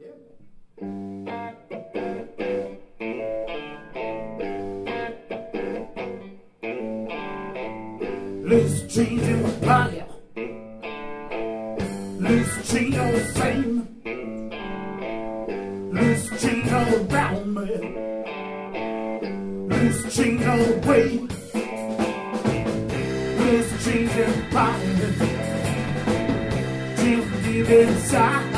Loose change in pocket. Loose change all the same. Loose change all around me. Loose change all the way. Loose change in my pocket. Deep, deep inside.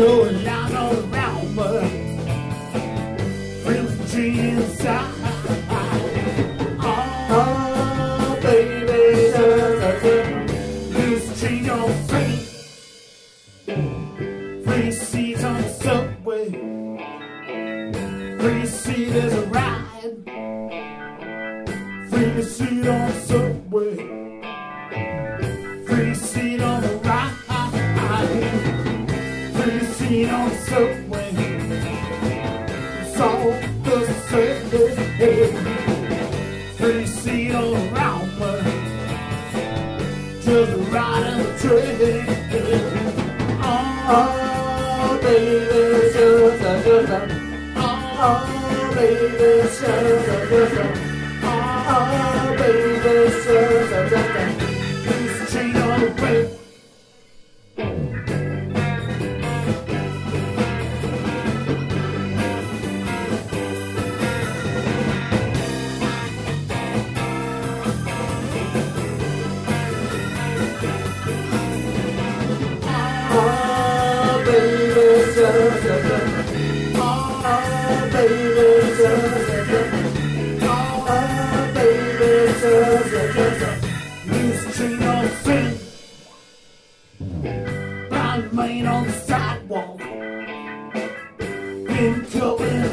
Line all around me. Freedom inside. Oh, baby, on free. Free seats on the subway. Free seat is a ride. Free seat on the subway. The. Free seat all around. Just riding the. Oh, baby, just, just, just. Oh, baby, just, just. Oh, baby, just,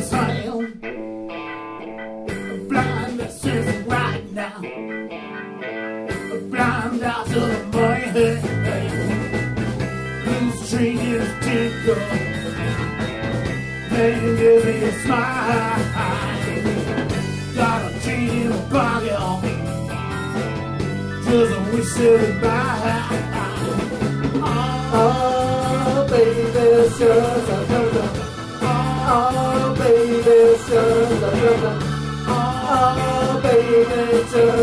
sand. Blindness is right Man, give me a smile. Got a chain in the pocket. Just a wish it by. Oh, baby, sure, sure, sure, sure. Oh, baby, sure, sure, sure, sure. Oh, baby, sure, sure,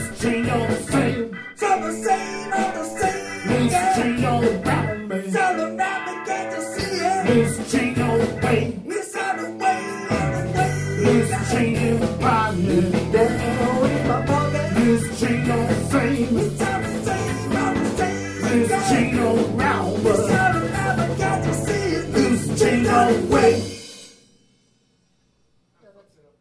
This ain't all the same. Same, all the same. This ain't all about me. So the rabbit can't you see it? This ain't all the way. This all the way, all the way. This ain't about me. That in my pocket. This ain't all the same. It's all the same, all. This ain't all around, but so the rabbit can't you see it? This ain't all the way.